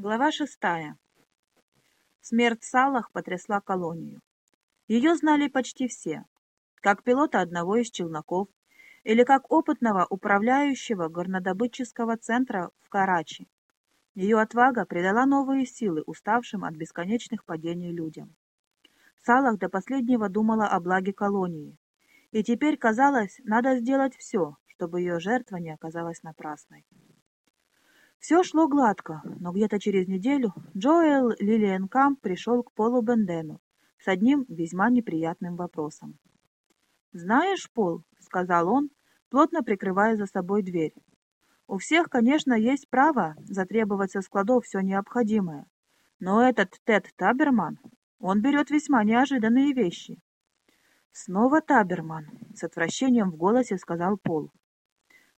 Глава шестая. Смерть Салах потрясла колонию. Ее знали почти все, как пилота одного из челноков или как опытного управляющего горнодобытческого центра в Карачи. Ее отвага придала новые силы уставшим от бесконечных падений людям. Салах до последнего думала о благе колонии, и теперь, казалось, надо сделать все, чтобы ее жертва не оказалась напрасной. Все шло гладко, но где-то через неделю Джоэл Лилиенкамп пришел к Полу Бендену с одним весьма неприятным вопросом. «Знаешь, Пол», — сказал он, плотно прикрывая за собой дверь, «у всех, конечно, есть право затребовать со складов все необходимое, но этот Тед Таберман, он берет весьма неожиданные вещи». «Снова Таберман», — с отвращением в голосе сказал Пол.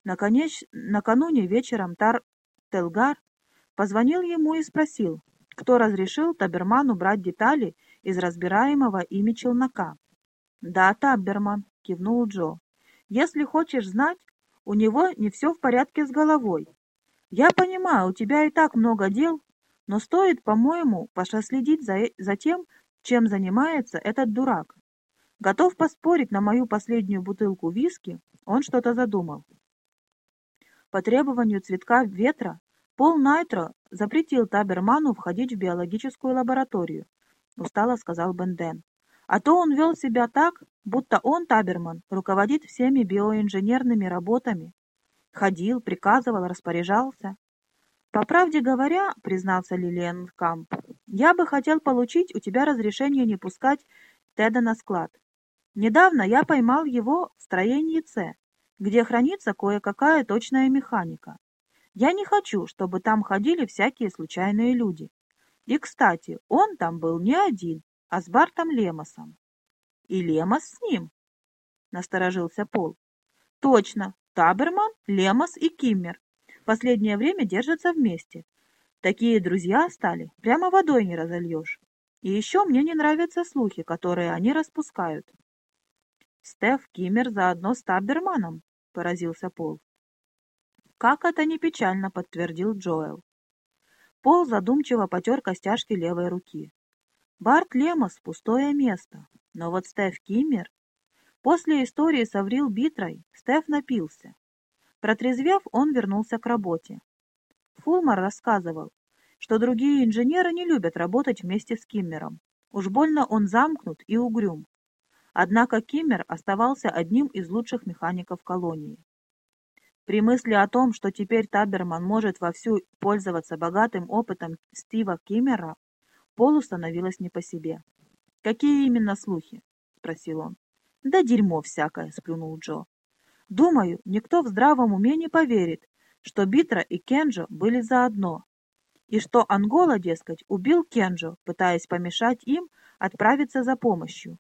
Наконец, накануне вечером Тар Телгар позвонил ему и спросил, кто разрешил Таберману брать детали из разбираемого ими челнока. «Да, Таберман», — кивнул Джо. «Если хочешь знать, у него не все в порядке с головой. Я понимаю, у тебя и так много дел, но стоит, по-моему, следить за, за тем, чем занимается этот дурак. Готов поспорить на мою последнюю бутылку виски, он что-то задумал. По требованию цветка ветра Пол Найтро запретил Таберману входить в биологическую лабораторию, устало сказал Бенден. А то он вел себя так, будто он, Таберман, руководит всеми биоинженерными работами. Ходил, приказывал, распоряжался. «По правде говоря, — признался Лилиан Камп, — я бы хотел получить у тебя разрешение не пускать Теда на склад. Недавно я поймал его в строении С, где хранится кое-какая точная механика. Я не хочу, чтобы там ходили всякие случайные люди. И, кстати, он там был не один, а с Бартом Лемосом. И Лемос с ним, насторожился Пол. Точно, Таберман, Лемос и Киммер. Последнее время держатся вместе. Такие друзья стали, прямо водой не разольешь. И еще мне не нравятся слухи, которые они распускают. Стеф Киммер заодно с Таберманом, — поразился Пол. «Как это не печально», — подтвердил Джоэл. Пол задумчиво потер костяшки левой руки. Барт Лемос — пустое место, но вот Стеф Киммер... После истории с Аврил Битрой Стеф напился. Протрезвев, он вернулся к работе. Фулмар рассказывал, что другие инженеры не любят работать вместе с Киммером. Уж больно он замкнут и угрюм. Однако Киммер оставался одним из лучших механиков колонии. При мысли о том, что теперь Таберман может вовсю пользоваться богатым опытом Стива Киммера, Полу становилось не по себе. «Какие именно слухи?» — спросил он. «Да дерьмо всякое», — сплюнул Джо. «Думаю, никто в здравом уме не поверит, что Битра и Кенджо были заодно, и что Ангола, дескать, убил Кенджо, пытаясь помешать им отправиться за помощью.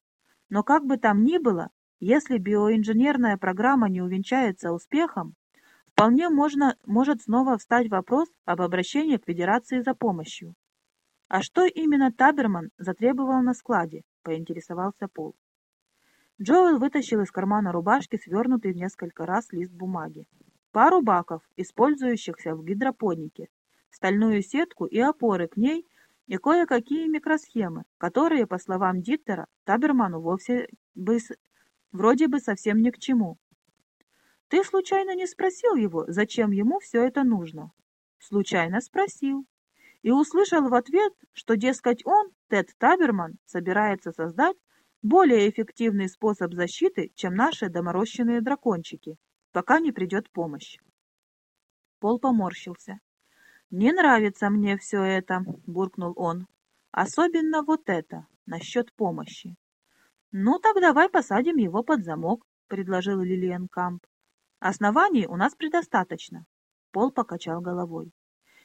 Но как бы там ни было, если биоинженерная программа не увенчается успехом, вполне можно, может снова встать вопрос об обращении к Федерации за помощью. «А что именно Таберман затребовал на складе?» — поинтересовался Пол. Джоэл вытащил из кармана рубашки свернутый в несколько раз лист бумаги. Пару баков, использующихся в гидропонике, стальную сетку и опоры к ней и кое-какие микросхемы, которые, по словам Диттера, Таберману вовсе бы вроде бы совсем ни к чему. Ты случайно не спросил его, зачем ему все это нужно? Случайно спросил. И услышал в ответ, что, дескать, он, Тед Таберман, собирается создать более эффективный способ защиты, чем наши доморощенные дракончики, пока не придет помощь. Пол поморщился. «Не нравится мне все это», — буркнул он. «Особенно вот это, насчет помощи». «Ну, так давай посадим его под замок», — предложил Лилиан Камп. «Оснований у нас предостаточно». Пол покачал головой.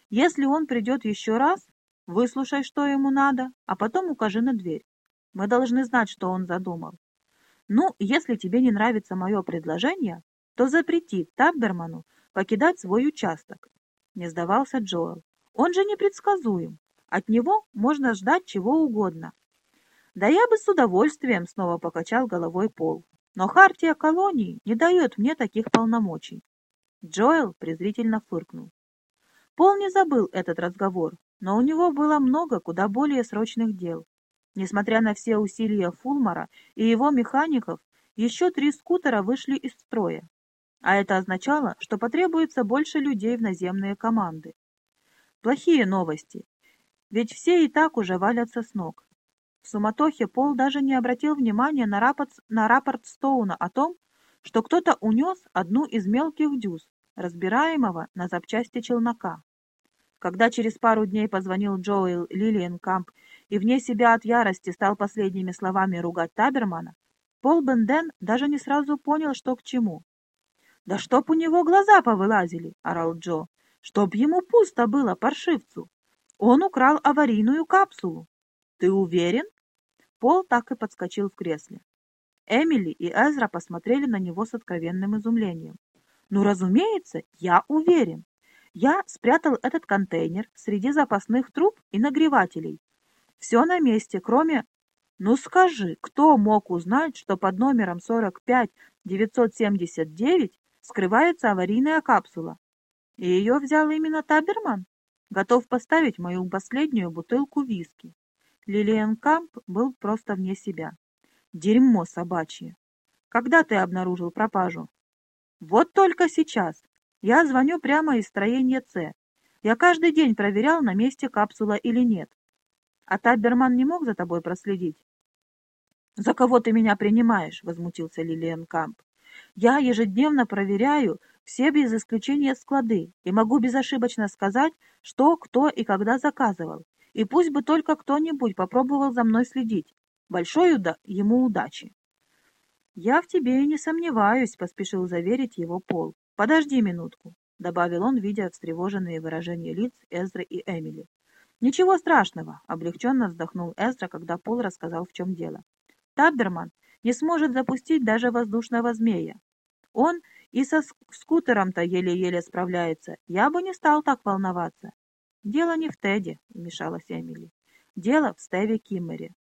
«Если он придет еще раз, выслушай, что ему надо, а потом укажи на дверь. Мы должны знать, что он задумал. Ну, если тебе не нравится мое предложение, то запрети Табберману покидать свой участок не сдавался Джоэл. «Он же непредсказуем. От него можно ждать чего угодно». «Да я бы с удовольствием снова покачал головой Пол. Но хартия колонии не дает мне таких полномочий». Джоэл презрительно фыркнул. Пол не забыл этот разговор, но у него было много куда более срочных дел. Несмотря на все усилия Фулмара и его механиков, еще три скутера вышли из строя. А это означало, что потребуется больше людей в наземные команды. Плохие новости, ведь все и так уже валятся с ног. В суматохе Пол даже не обратил внимания на рапорт, на рапорт Стоуна о том, что кто-то унес одну из мелких дюз, разбираемого на запчасти челнока. Когда через пару дней позвонил Джоэл Лилиенкамп и вне себя от ярости стал последними словами ругать Табермана, Пол Бенден даже не сразу понял, что к чему. «Да чтоб у него глаза повылазили!» — орал Джо. «Чтоб ему пусто было, паршивцу! Он украл аварийную капсулу! Ты уверен?» Пол так и подскочил в кресле. Эмили и Эзра посмотрели на него с откровенным изумлением. «Ну, разумеется, я уверен. Я спрятал этот контейнер среди запасных труб и нагревателей. Все на месте, кроме... Ну скажи, кто мог узнать, что под номером 45979 скрывается аварийная капсула? И ее взял именно Таберман? Готов поставить мою последнюю бутылку виски. Лилиан Камп был просто вне себя. Дерьмо собачье. Когда ты обнаружил пропажу? Вот только сейчас. Я звоню прямо из строения С. Я каждый день проверял, на месте капсула или нет. А Таберман не мог за тобой проследить? «За кого ты меня принимаешь?» — возмутился Лилиан Камп. «Я ежедневно проверяю все без исключения склады и могу безошибочно сказать, что, кто и когда заказывал. И пусть бы только кто-нибудь попробовал за мной следить. Большой уда ему удачи!» «Я в тебе и не сомневаюсь», — поспешил заверить его Пол. «Подожди минутку», — добавил он, видя встревоженные выражения лиц Эзры и Эмили. «Ничего страшного», — облегченно вздохнул Эзра, когда Пол рассказал, в чем дело. «Табберман не сможет запустить даже воздушного змея. Он и со скутером-то еле-еле справляется. Я бы не стал так волноваться». «Дело не в Теде», — вмешалась Эмили. «Дело в Стеве Киммере».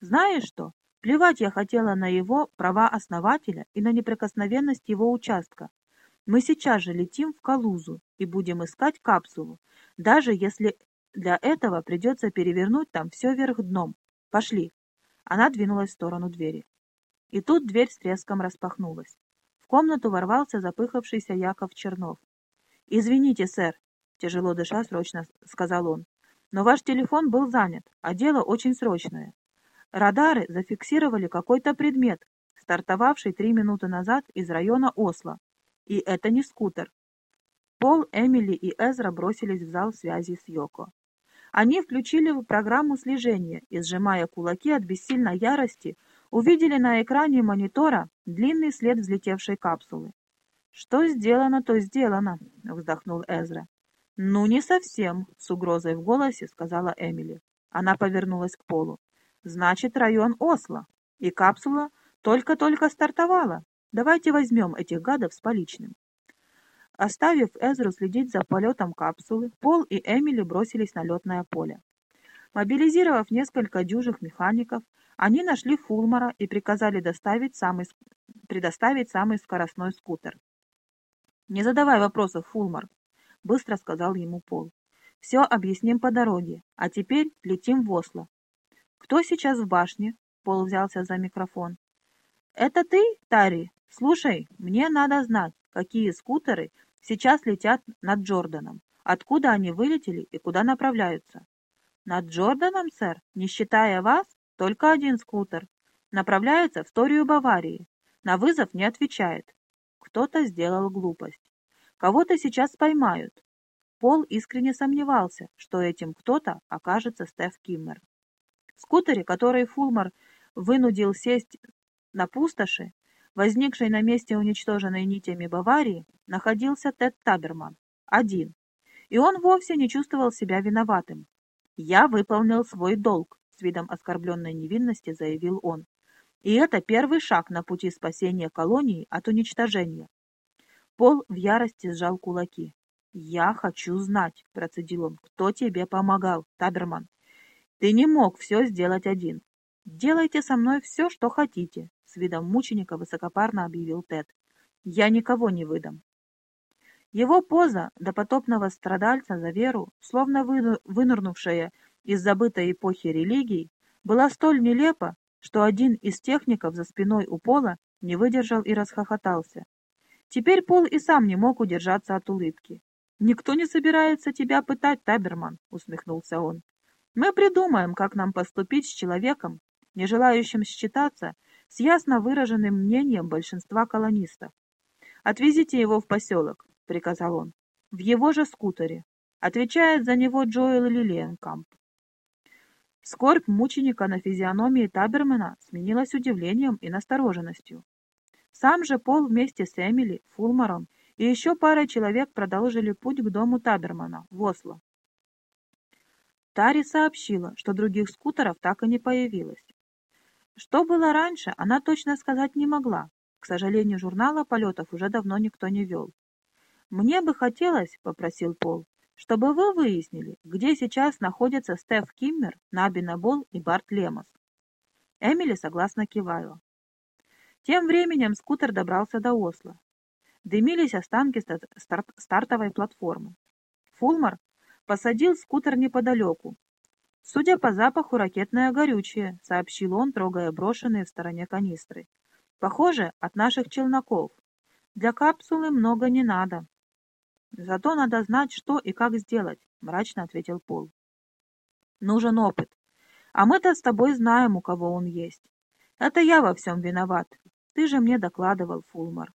«Знаешь что? Плевать я хотела на его права основателя и на неприкосновенность его участка. Мы сейчас же летим в Калузу и будем искать капсулу, даже если для этого придется перевернуть там все вверх дном. Пошли. Она двинулась в сторону двери. И тут дверь с треском распахнулась. Комнату ворвался запыхавшийся Яков Чернов. «Извините, сэр», — тяжело дыша срочно сказал он, «но ваш телефон был занят, а дело очень срочное. Радары зафиксировали какой-то предмет, стартовавший три минуты назад из района Осло, и это не скутер. Пол, Эмили и Эзра бросились в зал связи с Йоко. Они включили в программу слежения и, сжимая кулаки от бессильной ярости, увидели на экране монитора длинный след взлетевшей капсулы. «Что сделано, то сделано», — вздохнул Эзра. «Ну, не совсем», — с угрозой в голосе сказала Эмили. Она повернулась к Полу. «Значит, район Осло, и капсула только-только стартовала. Давайте возьмем этих гадов с поличным. Оставив Эзру следить за полетом капсулы, Пол и Эмили бросились на летное поле. Мобилизировав несколько дюжих механиков, они нашли Фулмара и приказали доставить самый, предоставить самый скоростной скутер. «Не задавай вопросов, Фулмар», — быстро сказал ему Пол. «Все объясним по дороге, а теперь летим в Осло». «Кто сейчас в башне?» — Пол взялся за микрофон. «Это ты, Тари?» «Слушай, мне надо знать, какие скутеры сейчас летят над Джорданом, откуда они вылетели и куда направляются». «Над Джорданом, сэр, не считая вас, только один скутер. Направляется в Торию Баварии. На вызов не отвечает. Кто-то сделал глупость. Кого-то сейчас поймают. Пол искренне сомневался, что этим кто-то окажется Стеф Киммер. В скутере, который Фулмар вынудил сесть на пустоши, возникшей на месте уничтоженной нитями Баварии, находился Тед Таберман, один, и он вовсе не чувствовал себя виноватым. «Я выполнил свой долг», — с видом оскорбленной невинности заявил он. «И это первый шаг на пути спасения колонии от уничтожения». Пол в ярости сжал кулаки. «Я хочу знать», — процедил он, — «кто тебе помогал, Таберман? Ты не мог все сделать один. Делайте со мной все, что хотите, с видом мученика высокопарно объявил Тед. «Я никого не выдам». Его поза допотопного страдальца за веру, словно вынырнувшая из забытой эпохи религий, была столь нелепа, что один из техников за спиной у Пола не выдержал и расхохотался. Теперь Пол и сам не мог удержаться от улыбки. «Никто не собирается тебя пытать, Таберман», — усмехнулся он. «Мы придумаем, как нам поступить с человеком, не желающим считаться с ясно выраженным мнением большинства колонистов. Отвезите его в поселок, — приказал он. «В его же скутере. Отвечает за него Джоэл Лилиенкамп». Скорбь мученика на физиономии Табермена сменилась удивлением и настороженностью. Сам же Пол вместе с Эмили, Фулмаром и еще парой человек продолжили путь к дому Табермана в Осло. Тари сообщила, что других скутеров так и не появилось. Что было раньше, она точно сказать не могла. К сожалению, журнала полетов уже давно никто не вел. «Мне бы хотелось, — попросил Пол, — чтобы вы выяснили, где сейчас находятся Стеф Киммер, Наби Набол и Барт Лемос». Эмили согласно кивала. Тем временем скутер добрался до Осло. Дымились останки старт стартовой платформы. Фулмар посадил скутер неподалеку. «Судя по запаху, ракетное горючее», — сообщил он, трогая брошенные в стороне канистры. «Похоже, от наших челноков. Для капсулы много не надо». Зато надо знать, что и как сделать, мрачно ответил Пол. Нужен опыт. А мы-то с тобой знаем, у кого он есть. Это я во всем виноват. Ты же мне докладывал, Фулмар.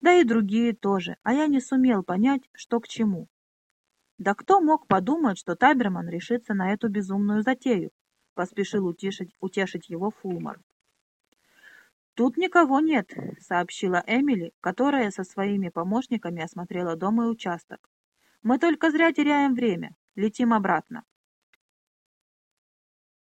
Да и другие тоже, а я не сумел понять, что к чему. Да кто мог подумать, что Таберман решится на эту безумную затею? Поспешил утешить, утешить его Фулмар. «Тут никого нет», — сообщила Эмили, которая со своими помощниками осмотрела дом и участок. «Мы только зря теряем время. Летим обратно».